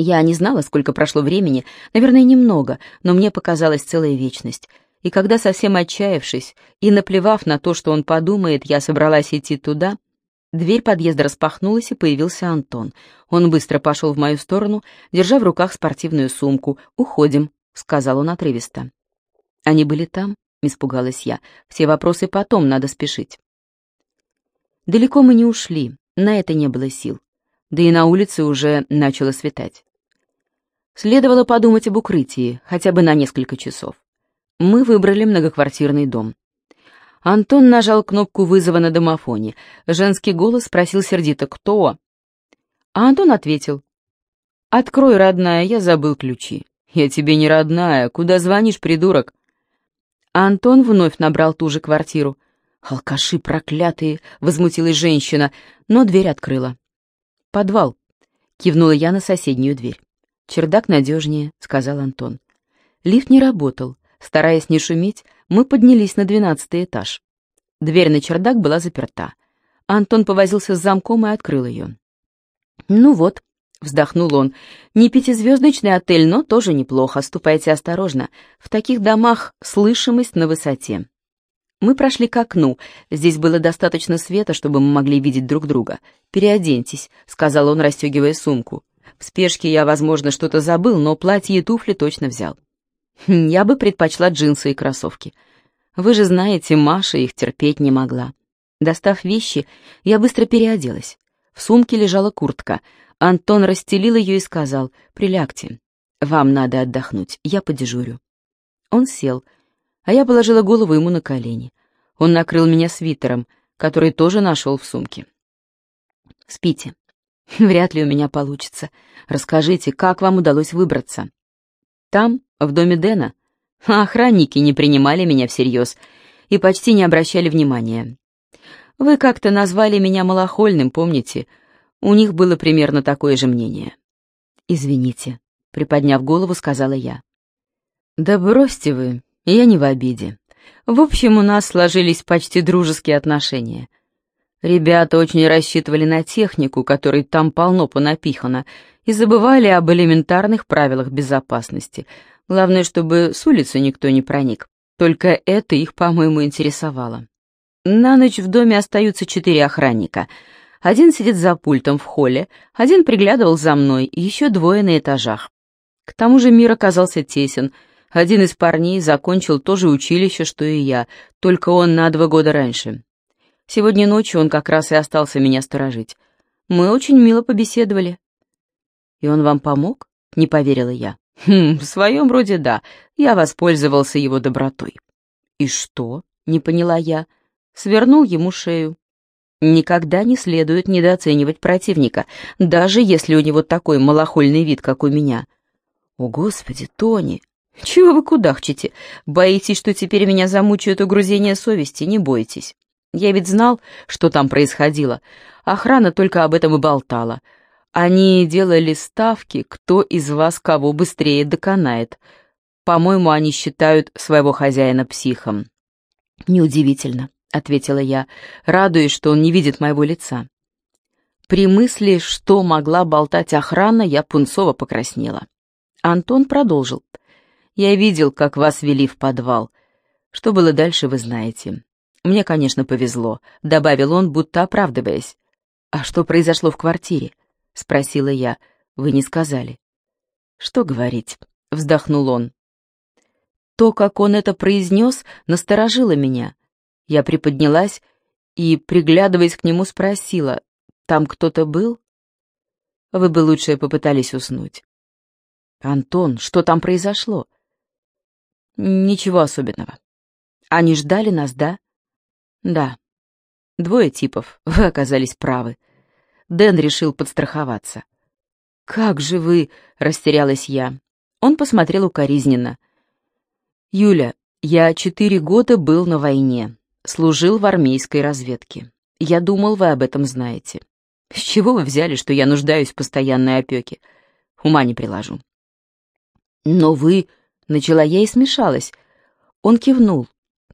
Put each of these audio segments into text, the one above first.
Я не знала, сколько прошло времени, наверное, немного, но мне показалась целая вечность. И когда, совсем отчаявшись и наплевав на то, что он подумает, я собралась идти туда, дверь подъезда распахнулась, и появился Антон. Он быстро пошел в мою сторону, держа в руках спортивную сумку. «Уходим», — сказал он отрывисто. «Они были там?» — испугалась я. «Все вопросы потом, надо спешить». Далеко мы не ушли, на это не было сил. Да и на улице уже начало светать. Следовало подумать об укрытии, хотя бы на несколько часов мы выбрали многоквартирный дом. Антон нажал кнопку вызова на домофоне. Женский голос спросил сердито «Кто?». А Антон ответил «Открой, родная, я забыл ключи». «Я тебе не родная. Куда звонишь, придурок?» Антон вновь набрал ту же квартиру. «Алкаши проклятые!» — возмутилась женщина, но дверь открыла. «Подвал», — кивнула я на соседнюю дверь. «Чердак надежнее», — сказал Антон. Лифт не работал. Стараясь не шуметь, мы поднялись на двенадцатый этаж. Дверь на чердак была заперта. Антон повозился с замком и открыл ее. «Ну вот», — вздохнул он, — «не пятизвездочный отель, но тоже неплохо, ступайте осторожно. В таких домах слышимость на высоте». Мы прошли к окну. Здесь было достаточно света, чтобы мы могли видеть друг друга. «Переоденьтесь», — сказал он, расстегивая сумку. В спешке я, возможно, что-то забыл, но платье и туфли точно взял. Хм, я бы предпочла джинсы и кроссовки. Вы же знаете, Маша их терпеть не могла. Достав вещи, я быстро переоделась. В сумке лежала куртка. Антон расстелил ее и сказал, «Прилягте. Вам надо отдохнуть, я подежурю». Он сел, а я положила голову ему на колени. Он накрыл меня свитером, который тоже нашел в сумке. «Спите. Вряд ли у меня получится. Расскажите, как вам удалось выбраться?» Там, в доме Дэна, охранники не принимали меня всерьез и почти не обращали внимания. Вы как-то назвали меня малохольным, помните? У них было примерно такое же мнение. «Извините», — приподняв голову, сказала я. «Да бросьте вы, я не в обиде. В общем, у нас сложились почти дружеские отношения. Ребята очень рассчитывали на технику, которой там полно понапихано, и забывали об элементарных правилах безопасности. Главное, чтобы с улицы никто не проник. Только это их, по-моему, интересовало. На ночь в доме остаются четыре охранника. Один сидит за пультом в холле, один приглядывал за мной, еще двое на этажах. К тому же мир оказался тесен. Один из парней закончил то же училище, что и я, только он на два года раньше. Сегодня ночью он как раз и остался меня сторожить. Мы очень мило побеседовали. «И он вам помог?» — не поверила я. «Хм, в своем роде да. Я воспользовался его добротой». «И что?» — не поняла я. Свернул ему шею. Никогда не следует недооценивать противника, даже если у него такой малохольный вид, как у меня. «О, Господи, Тони! Чего вы кудахчете? Боитесь, что теперь меня замучают угрузение совести? Не бойтесь. Я ведь знал, что там происходило. Охрана только об этом и болтала. Они делали ставки, кто из вас кого быстрее доконает. По-моему, они считают своего хозяина психом». «Неудивительно», — ответила я, радуясь, что он не видит моего лица. При мысли, что могла болтать охрана, я пунцово покраснела. Антон продолжил. «Я видел, как вас вели в подвал. Что было дальше, вы знаете. Мне, конечно, повезло», — добавил он, будто оправдываясь. «А что произошло в квартире?» — спросила я. «Вы не сказали». «Что говорить?» — вздохнул он. То, как он это произнес, насторожило меня. Я приподнялась и, приглядываясь к нему, спросила, «Там кто-то был?» «Вы бы лучше попытались уснуть». «Антон, что там произошло?» «Ничего особенного. Они ждали нас, да?» «Да. Двое типов. Вы оказались правы. Дэн решил подстраховаться. «Как же вы...» — растерялась я. Он посмотрел укоризненно. «Юля, я четыре года был на войне, служил в армейской разведке. Я думал, вы об этом знаете. С чего вы взяли, что я нуждаюсь в постоянной опеке? Ума не приложу». «Но вы...» — начала я и смешалась. Он кивнул.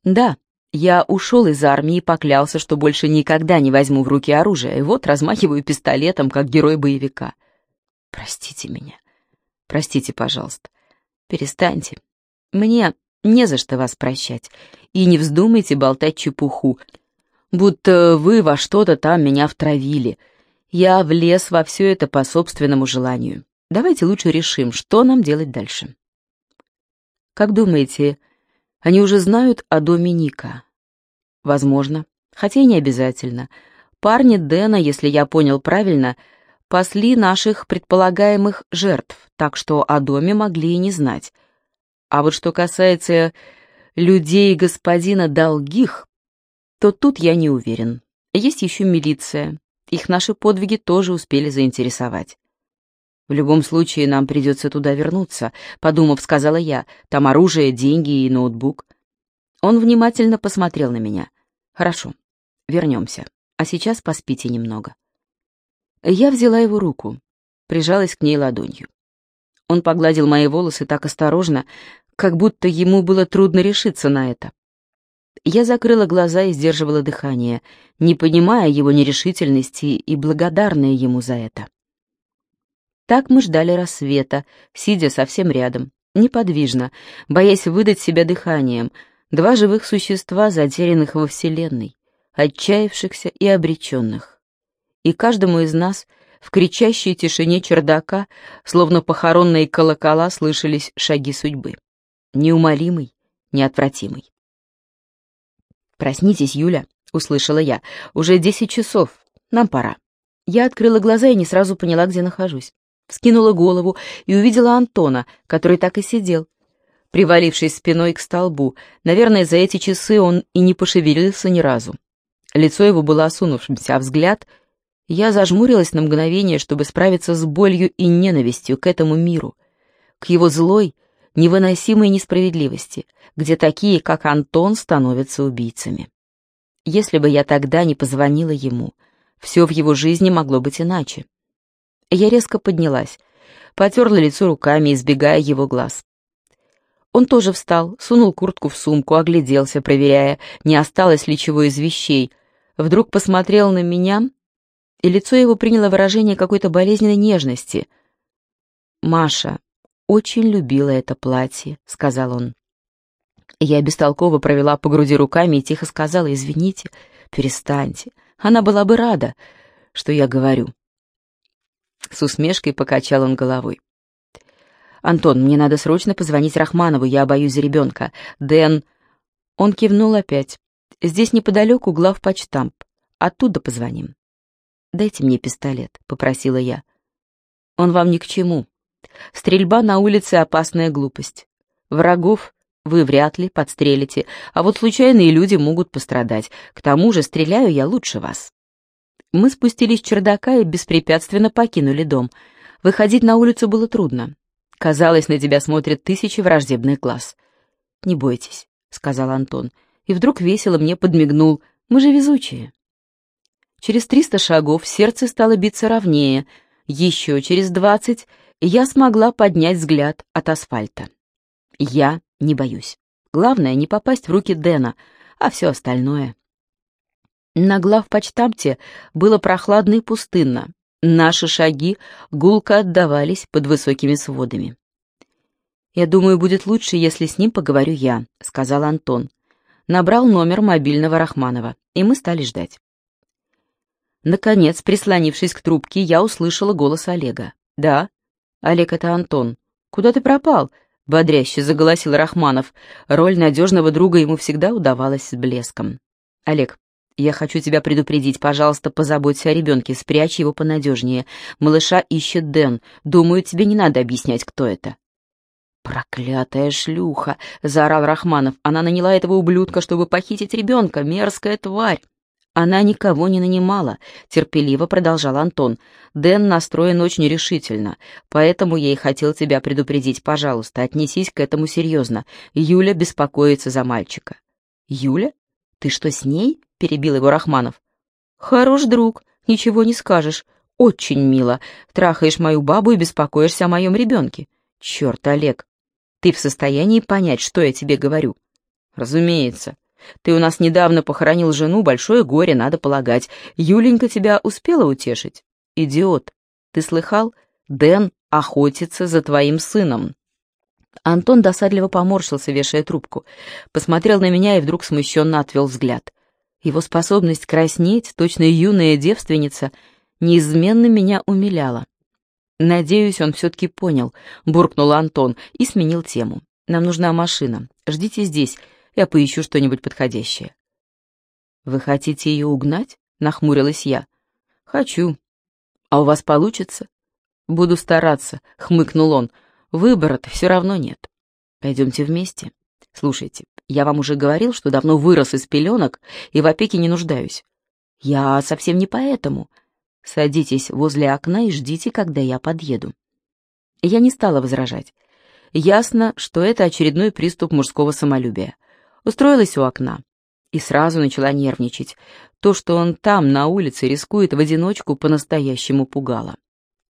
«Да, я ушел из армии и поклялся, что больше никогда не возьму в руки оружие, и вот размахиваю пистолетом, как герой боевика. Простите меня. Простите, пожалуйста. Перестаньте. Мне не за что вас прощать. И не вздумайте болтать чепуху, будто вы во что-то там меня втравили. Я влез во все это по собственному желанию. Давайте лучше решим, что нам делать дальше. Как думаете, они уже знают о доме Ника? Возможно, хотя и не обязательно. Парни Дэна, если я понял правильно, пасли наших предполагаемых жертв, так что о доме могли и не знать. А вот что касается людей господина Долгих, то тут я не уверен. Есть еще милиция. Их наши подвиги тоже успели заинтересовать. «В любом случае нам придется туда вернуться», — подумав, сказала я. «Там оружие, деньги и ноутбук». Он внимательно посмотрел на меня. «Хорошо, вернемся. А сейчас поспите немного». Я взяла его руку, прижалась к ней ладонью. Он погладил мои волосы так осторожно, как будто ему было трудно решиться на это. Я закрыла глаза и сдерживала дыхание, не понимая его нерешительности и благодарная ему за это. Так мы ждали рассвета, сидя совсем рядом, неподвижно, боясь выдать себя дыханием, два живых существа, затерянных во Вселенной, отчаявшихся и обреченных. И каждому из нас в кричащей тишине чердака, словно похоронные колокола, слышались шаги судьбы. Неумолимый, неотвратимый. «Проснитесь, Юля», — услышала я. «Уже десять часов. Нам пора». Я открыла глаза и не сразу поняла, где нахожусь. Вскинула голову и увидела Антона, который так и сидел, привалившись спиной к столбу. Наверное, за эти часы он и не пошевелился ни разу. Лицо его было осунувшимся, а взгляд... Я зажмурилась на мгновение, чтобы справиться с болью и ненавистью к этому миру, к его злой, невыносимой несправедливости, где такие, как Антон, становятся убийцами. Если бы я тогда не позвонила ему, все в его жизни могло быть иначе. Я резко поднялась, потерла лицо руками, избегая его глаз. Он тоже встал, сунул куртку в сумку, огляделся, проверяя, не осталось ли чего из вещей. Вдруг посмотрел на меня, и лицо его приняло выражение какой-то болезненной нежности. «Маша очень любила это платье», — сказал он. Я бестолково провела по груди руками и тихо сказала, «Извините, перестаньте. Она была бы рада, что я говорю». С усмешкой покачал он головой. «Антон, мне надо срочно позвонить Рахманову, я боюсь за ребенка. Дэн...» Он кивнул опять. «Здесь неподалеку главпочтамп. Оттуда позвоним». «Дайте мне пистолет», — попросила я. «Он вам ни к чему. Стрельба на улице — опасная глупость. Врагов вы вряд ли подстрелите, а вот случайные люди могут пострадать. К тому же стреляю я лучше вас». Мы спустились с чердака и беспрепятственно покинули дом. Выходить на улицу было трудно. Казалось, на тебя смотрят тысячи враждебных глаз. «Не бойтесь», — сказал Антон, и вдруг весело мне подмигнул. «Мы же везучие». Через триста шагов сердце стало биться ровнее. Еще через двадцать я смогла поднять взгляд от асфальта. Я не боюсь. Главное, не попасть в руки Дэна, а все остальное на главпочтамте было прохладно и пустынно. Наши шаги гулко отдавались под высокими сводами. «Я думаю, будет лучше, если с ним поговорю я», — сказал Антон. Набрал номер мобильного Рахманова, и мы стали ждать. Наконец, прислонившись к трубке, я услышала голос Олега. «Да?» «Олег, это Антон. Куда ты пропал?» — бодряще заголосил Рахманов. Роль надежного друга ему всегда удавалась с блеском. «Олег, «Я хочу тебя предупредить. Пожалуйста, позаботься о ребенке, спрячь его понадежнее. Малыша ищет Дэн. Думаю, тебе не надо объяснять, кто это». «Проклятая шлюха!» — заорал Рахманов. «Она наняла этого ублюдка, чтобы похитить ребенка. Мерзкая тварь!» «Она никого не нанимала», — терпеливо продолжал Антон. «Дэн настроен очень решительно, поэтому я и хотел тебя предупредить. Пожалуйста, отнесись к этому серьезно. Юля беспокоится за мальчика». «Юля? Ты что, с ней?» — перебил его Рахманов. «Хорош друг, ничего не скажешь. Очень мило. Трахаешь мою бабу и беспокоишься о моем ребенке. Черт, Олег, ты в состоянии понять, что я тебе говорю?» «Разумеется. Ты у нас недавно похоронил жену, большое горе, надо полагать. Юленька тебя успела утешить?» «Идиот. Ты слыхал? Дэн охотиться за твоим сыном». Антон досадливо поморщился, вешая трубку, посмотрел на меня и вдруг смущенно отвел взгляд. Его способность краснеть, точно юная девственница, неизменно меня умиляла. «Надеюсь, он все-таки понял», — буркнул Антон и сменил тему. «Нам нужна машина. Ждите здесь, я поищу что-нибудь подходящее». «Вы хотите ее угнать?» — нахмурилась я. «Хочу. А у вас получится?» «Буду стараться», — хмыкнул он. «Выбора-то все равно нет. Пойдемте вместе. Слушайте, я вам уже говорил, что давно вырос из пеленок и в опеке не нуждаюсь. Я совсем не поэтому. Садитесь возле окна и ждите, когда я подъеду». Я не стала возражать. Ясно, что это очередной приступ мужского самолюбия. Устроилась у окна и сразу начала нервничать. То, что он там, на улице, рискует в одиночку, по-настоящему пугало.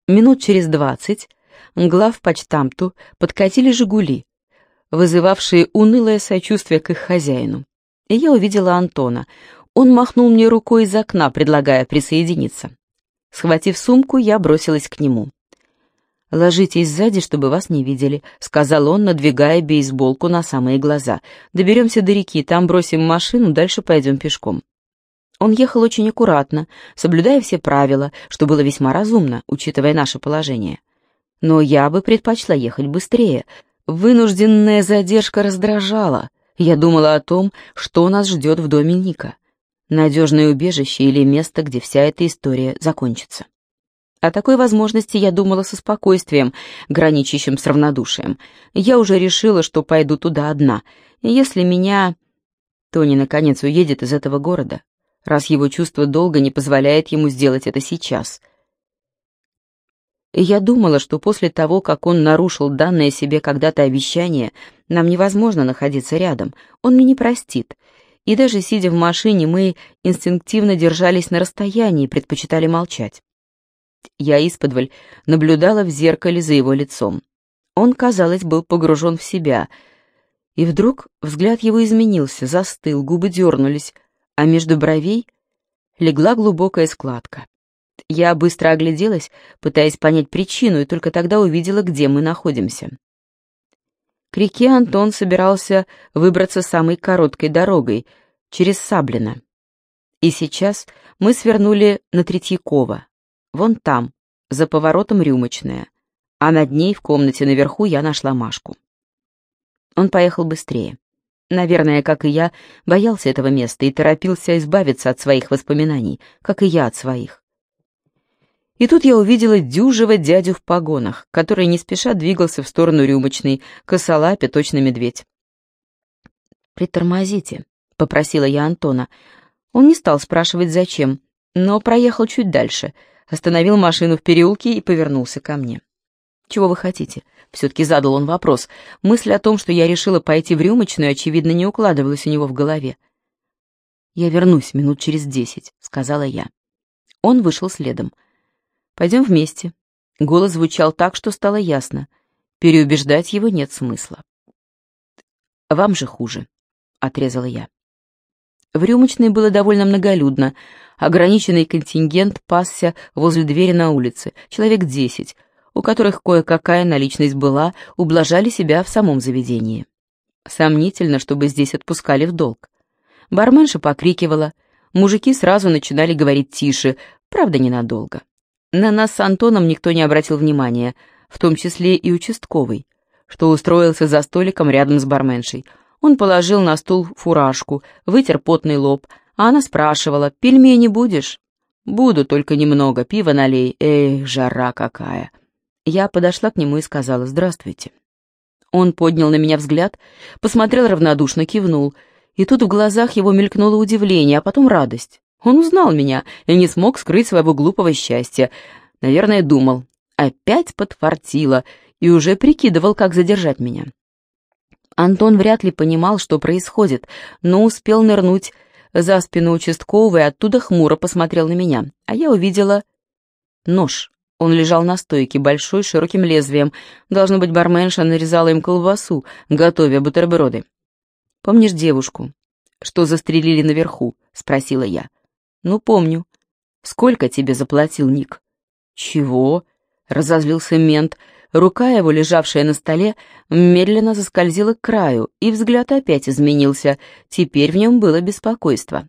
Минут через двадцать глав почтамту подкатили «Жигули», вызывавшие унылое сочувствие к их хозяину. И я увидела Антона. Он махнул мне рукой из окна, предлагая присоединиться. Схватив сумку, я бросилась к нему. «Ложитесь сзади, чтобы вас не видели», — сказал он, надвигая бейсболку на самые глаза. «Доберемся до реки, там бросим машину, дальше пойдем пешком». Он ехал очень аккуратно, соблюдая все правила, что было весьма разумно, учитывая наше положение. Но я бы предпочла ехать быстрее. Вынужденная задержка раздражала. Я думала о том, что нас ждет в доме Ника. Надежное убежище или место, где вся эта история закончится. О такой возможности я думала со спокойствием, граничащим с равнодушием. Я уже решила, что пойду туда одна. Если меня... Тони, наконец, уедет из этого города, раз его чувство долго не позволяет ему сделать это сейчас. Я думала, что после того, как он нарушил данное себе когда-то обещание, нам невозможно находиться рядом, он мне не простит. И даже сидя в машине, мы инстинктивно держались на расстоянии, предпочитали молчать. Я исподволь наблюдала в зеркале за его лицом. Он, казалось, был погружен в себя. И вдруг взгляд его изменился, застыл, губы дернулись, а между бровей легла глубокая складка. Я быстро огляделась, пытаясь понять причину, и только тогда увидела, где мы находимся. К реке Антон собирался выбраться самой короткой дорогой, через Саблино. И сейчас мы свернули на Третьякова. Вон там, за поворотом рюмочная, а над ней в комнате наверху я нашла Машку. Он поехал быстрее. Наверное, как и я, боялся этого места и торопился избавиться от своих воспоминаний, как и я от своих. И тут я увидела дюжего дядю в погонах, который не спеша двигался в сторону рюмочной, косолапе точно медведь. «Притормозите», — попросила я Антона. Он не стал спрашивать, зачем, но проехал чуть дальше — остановил машину в переулке и повернулся ко мне. «Чего вы хотите?» — все-таки задал он вопрос. Мысль о том, что я решила пойти в рюмочную, очевидно, не укладывалась у него в голове. «Я вернусь минут через десять», — сказала я. Он вышел следом. «Пойдем вместе». Голос звучал так, что стало ясно. Переубеждать его нет смысла. «Вам же хуже», — отрезала я. В рюмочной было довольно многолюдно. Ограниченный контингент пасся возле двери на улице, человек десять, у которых кое-какая наличность была, ублажали себя в самом заведении. Сомнительно, чтобы здесь отпускали в долг. Барменша покрикивала, мужики сразу начинали говорить тише, правда, ненадолго. На нас с Антоном никто не обратил внимания, в том числе и участковый, что устроился за столиком рядом с барменшей — он положил на стул фуражку, вытер потный лоб, а она спрашивала, «Пельмени будешь?» «Буду, только немного, пива налей. Эх, жара какая!» Я подошла к нему и сказала, «Здравствуйте». Он поднял на меня взгляд, посмотрел равнодушно, кивнул, и тут в глазах его мелькнуло удивление, а потом радость. Он узнал меня и не смог скрыть своего глупого счастья. Наверное, думал, опять подфартило, и уже прикидывал, как задержать меня. Антон вряд ли понимал, что происходит, но успел нырнуть за спину участкового и оттуда хмуро посмотрел на меня, а я увидела нож. Он лежал на стойке, большой, широким лезвием. Должно быть, барменша нарезала им колбасу, готовя бутерброды. «Помнишь девушку, что застрелили наверху?» — спросила я. «Ну, помню. Сколько тебе заплатил Ник?» «Чего?» — разозлился мент, Рука его, лежавшая на столе, медленно заскользила к краю, и взгляд опять изменился. Теперь в нем было беспокойство.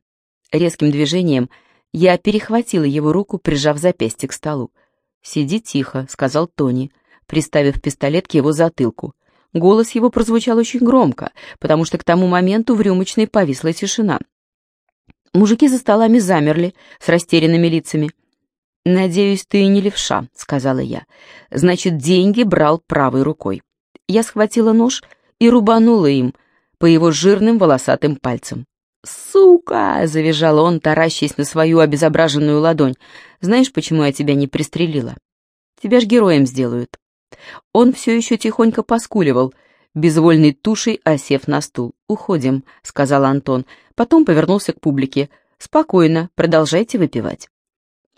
Резким движением я перехватила его руку, прижав запястье к столу. «Сиди тихо», — сказал Тони, приставив пистолет к его затылку. Голос его прозвучал очень громко, потому что к тому моменту в рюмочной повисла тишина. Мужики за столами замерли с растерянными лицами. «Надеюсь, ты не левша», — сказала я. «Значит, деньги брал правой рукой». Я схватила нож и рубанула им по его жирным волосатым пальцам. «Сука!» — завизжал он, таращаясь на свою обезображенную ладонь. «Знаешь, почему я тебя не пристрелила? Тебя ж героем сделают». Он все еще тихонько поскуливал, безвольной тушей осев на стул. «Уходим», — сказал Антон. Потом повернулся к публике. «Спокойно, продолжайте выпивать».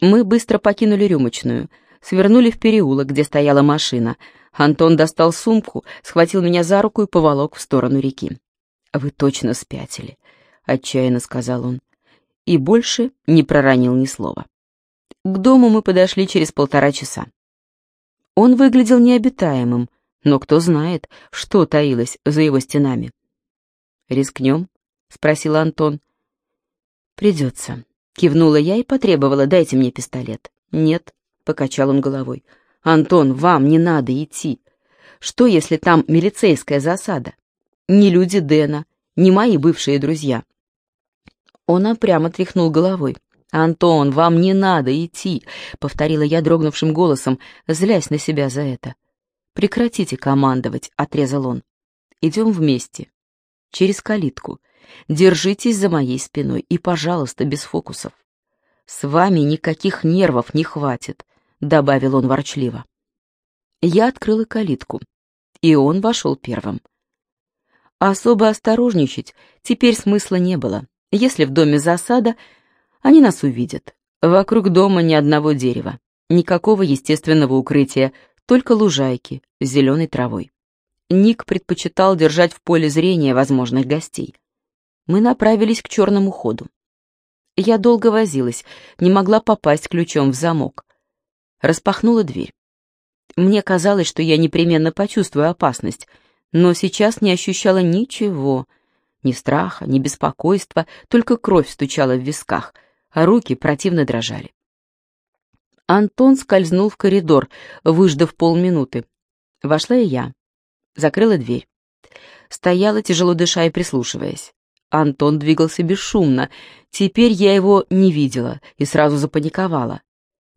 Мы быстро покинули рюмочную, свернули в переулок, где стояла машина. Антон достал сумку, схватил меня за руку и поволок в сторону реки. «Вы точно спятили», — отчаянно сказал он. И больше не проронил ни слова. К дому мы подошли через полтора часа. Он выглядел необитаемым, но кто знает, что таилось за его стенами. «Рискнем?» — спросил Антон. «Придется», — кивнула я и потребовала, дайте мне пистолет. «Нет», — покачал он головой. «Антон, вам не надо идти. Что, если там милицейская засада? Не люди Дэна, не мои бывшие друзья». Он опрямо тряхнул головой. «Антон, вам не надо идти», — повторила я дрогнувшим голосом, злясь на себя за это. «Прекратите командовать», — отрезал он. «Идем вместе. Через калитку. Держитесь за моей спиной и, пожалуйста, без фокусов. С вами никаких нервов не хватит», — добавил он ворчливо. Я открыла калитку, и он вошел первым. Особо осторожничать теперь смысла не было. Если в доме засада, они нас увидят. Вокруг дома ни одного дерева, никакого естественного укрытия, только лужайки с зеленой травой. Ник предпочитал держать в поле зрения возможных гостей. Мы направились к черному ходу. Я долго возилась, не могла попасть ключом в замок. Распахнула дверь. Мне казалось, что я непременно почувствую опасность, но сейчас не ощущала ничего. Ни страха, ни беспокойства, только кровь стучала в висках, а руки противно дрожали. Антон скользнул в коридор, выждав полминуты. Вошла и я. Закрыла дверь. Стояла, тяжело дыша и прислушиваясь. Антон двигался бесшумно. Теперь я его не видела и сразу запаниковала.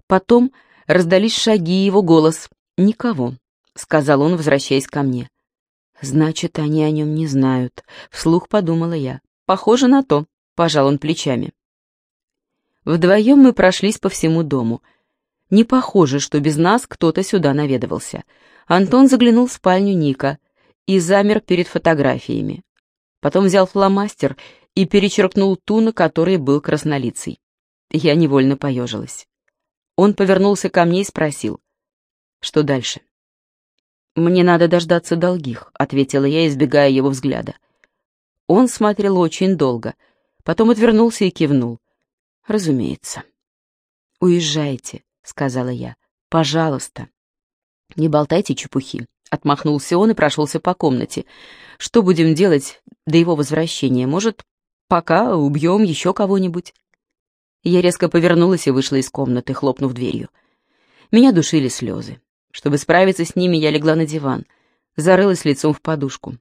Потом раздались шаги и его голос. «Никого», — сказал он, возвращаясь ко мне. «Значит, они о нем не знают», — вслух подумала я. «Похоже на то», — пожал он плечами. Вдвоем мы прошлись по всему дому. Не похоже, что без нас кто-то сюда наведывался. Антон заглянул в спальню Ника и замер перед фотографиями. Потом взял фломастер и перечеркнул ту, на которой был краснолицый. Я невольно поежилась. Он повернулся ко мне и спросил, что дальше. «Мне надо дождаться долгих», — ответила я, избегая его взгляда. Он смотрел очень долго, потом отвернулся и кивнул. «Разумеется». «Уезжайте», — сказала я. «Пожалуйста». «Не болтайте чепухи», — отмахнулся он и прошелся по комнате. «Что будем делать до его возвращения? Может, пока убьем еще кого-нибудь?» Я резко повернулась и вышла из комнаты, хлопнув дверью. Меня душили слезы. Чтобы справиться с ними, я легла на диван, зарылась лицом в подушку.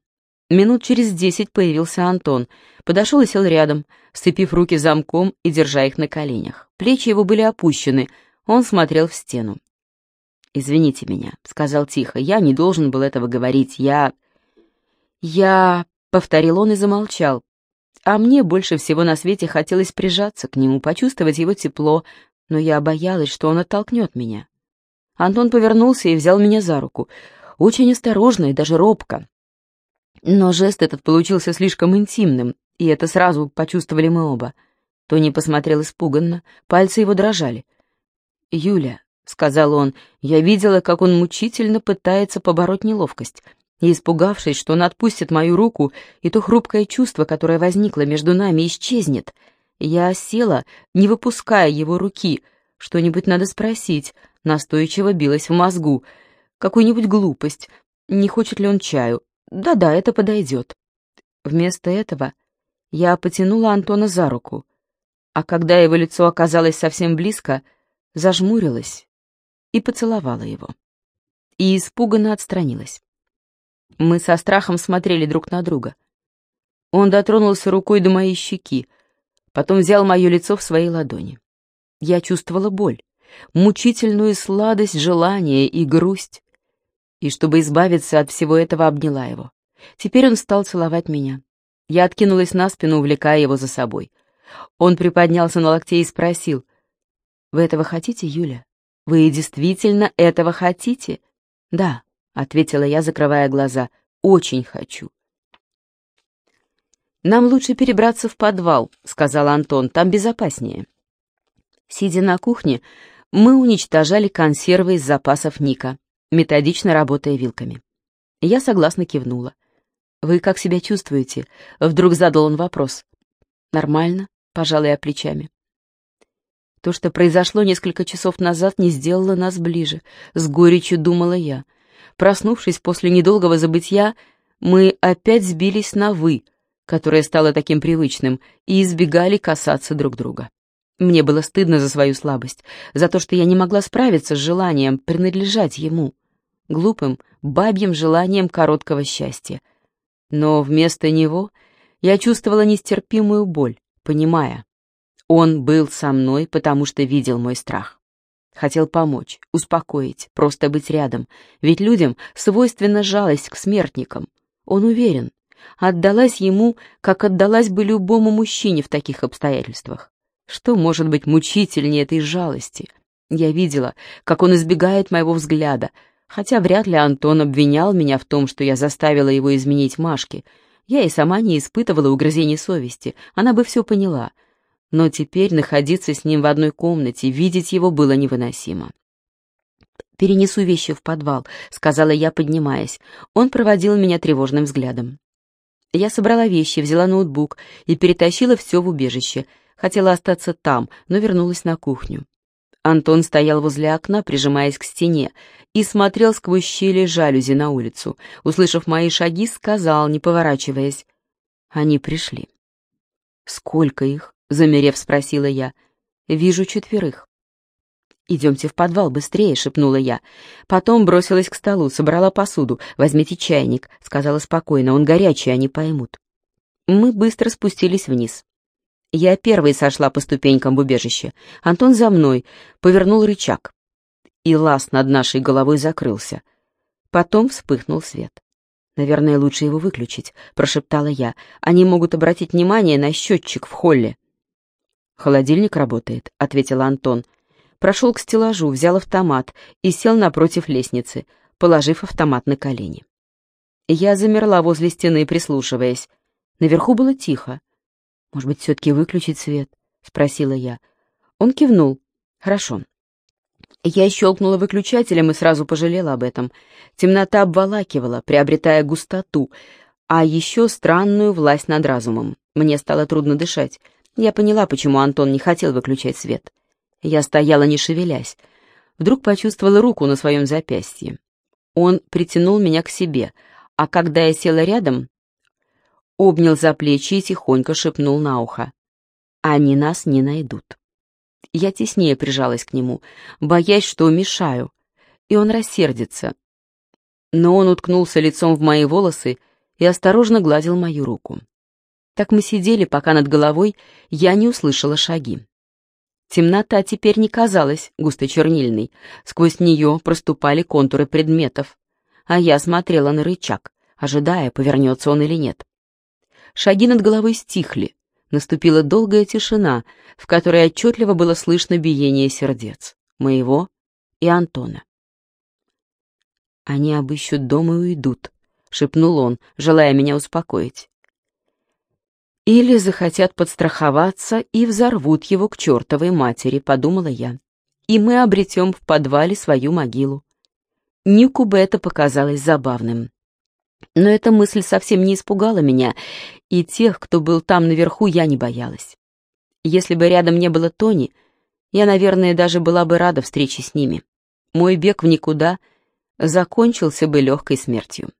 Минут через десять появился Антон, подошел и сел рядом, сцепив руки замком и держа их на коленях. Плечи его были опущены, он смотрел в стену. «Извините меня», — сказал тихо, — «я не должен был этого говорить, я...» «Я...» — повторил он и замолчал. А мне больше всего на свете хотелось прижаться к нему, почувствовать его тепло, но я боялась, что он оттолкнет меня. Антон повернулся и взял меня за руку, очень осторожно и даже робко. Но жест этот получился слишком интимным, и это сразу почувствовали мы оба. Тони посмотрел испуганно, пальцы его дрожали. «Юля», — сказал он, — «я видела, как он мучительно пытается побороть неловкость». И, испугавшись, что он отпустит мою руку, и то хрупкое чувство, которое возникло между нами, исчезнет, я села, не выпуская его руки. Что-нибудь надо спросить, настойчиво билась в мозгу. какую-нибудь глупость. Не хочет ли он чаю? Да-да, это подойдет. Вместо этого я потянула Антона за руку, а когда его лицо оказалось совсем близко, зажмурилась и поцеловала его. И испуганно отстранилась. Мы со страхом смотрели друг на друга. Он дотронулся рукой до моей щеки, потом взял мое лицо в свои ладони. Я чувствовала боль, мучительную сладость желания и грусть, и чтобы избавиться от всего этого, обняла его. Теперь он стал целовать меня. Я откинулась на спину, увлекая его за собой. Он приподнялся на локте и спросил, «Вы этого хотите, Юля? Вы действительно этого хотите?» «Да», — ответила я, закрывая глаза, — «очень хочу». «Нам лучше перебраться в подвал», — сказал Антон, — «там безопаснее». Сидя на кухне, мы уничтожали консервы из запасов Ника, методично работая вилками. Я согласно кивнула. «Вы как себя чувствуете?» — вдруг задал он вопрос. «Нормально», — пожала я плечами. То, что произошло несколько часов назад, не сделало нас ближе, с горечью думала я. Проснувшись после недолгого забытья, мы опять сбились на «вы», которое стало таким привычным, и избегали касаться друг друга. Мне было стыдно за свою слабость, за то, что я не могла справиться с желанием принадлежать ему, глупым, бабьим желанием короткого счастья. Но вместо него я чувствовала нестерпимую боль, понимая, он был со мной, потому что видел мой страх. Хотел помочь, успокоить, просто быть рядом, ведь людям свойственна жалость к смертникам. Он уверен, отдалась ему, как отдалась бы любому мужчине в таких обстоятельствах. Что может быть мучительнее этой жалости? Я видела, как он избегает моего взгляда, хотя вряд ли Антон обвинял меня в том, что я заставила его изменить Машке. Я и сама не испытывала угрызений совести, она бы все поняла. Но теперь находиться с ним в одной комнате, видеть его было невыносимо. «Перенесу вещи в подвал», — сказала я, поднимаясь. Он проводил меня тревожным взглядом. Я собрала вещи, взяла ноутбук и перетащила все в убежище — Хотела остаться там, но вернулась на кухню. Антон стоял возле окна, прижимаясь к стене, и смотрел сквозь щели жалюзи на улицу. Услышав мои шаги, сказал, не поворачиваясь, «Они пришли». «Сколько их?» — замерев, спросила я. «Вижу четверых». «Идемте в подвал, быстрее!» — шепнула я. Потом бросилась к столу, собрала посуду. «Возьмите чайник», — сказала спокойно. «Он горячий, они поймут». Мы быстро спустились вниз. Я первой сошла по ступенькам в убежище. Антон за мной, повернул рычаг. И лаз над нашей головой закрылся. Потом вспыхнул свет. «Наверное, лучше его выключить», — прошептала я. «Они могут обратить внимание на счетчик в холле». «Холодильник работает», — ответил Антон. Прошел к стеллажу, взял автомат и сел напротив лестницы, положив автомат на колени. Я замерла возле стены, прислушиваясь. Наверху было тихо. «Может быть, все-таки выключить свет?» — спросила я. Он кивнул. «Хорошо». Я щелкнула выключателем и сразу пожалела об этом. Темнота обволакивала, приобретая густоту, а еще странную власть над разумом. Мне стало трудно дышать. Я поняла, почему Антон не хотел выключать свет. Я стояла, не шевелясь. Вдруг почувствовала руку на своем запястье. Он притянул меня к себе, а когда я села рядом, обнял за плечи и тихонько шепнул на ухо. «Они нас не найдут». Я теснее прижалась к нему, боясь, что мешаю, и он рассердится. Но он уткнулся лицом в мои волосы и осторожно гладил мою руку. Так мы сидели, пока над головой я не услышала шаги. Темнота теперь не казалась густо-чернильной, сквозь нее проступали контуры предметов, а я смотрела на рычаг, ожидая, повернется он или нет. Шаги над головой стихли. Наступила долгая тишина, в которой отчетливо было слышно биение сердец. Моего и Антона. «Они обыщут дом и уйдут», — шепнул он, желая меня успокоить. «Или захотят подстраховаться и взорвут его к чертовой матери», — подумала я. «И мы обретем в подвале свою могилу». Нику бы это показалось забавным. Но эта мысль совсем не испугала меня, и тех, кто был там наверху, я не боялась. Если бы рядом не было Тони, я, наверное, даже была бы рада встрече с ними. Мой бег в никуда закончился бы легкой смертью.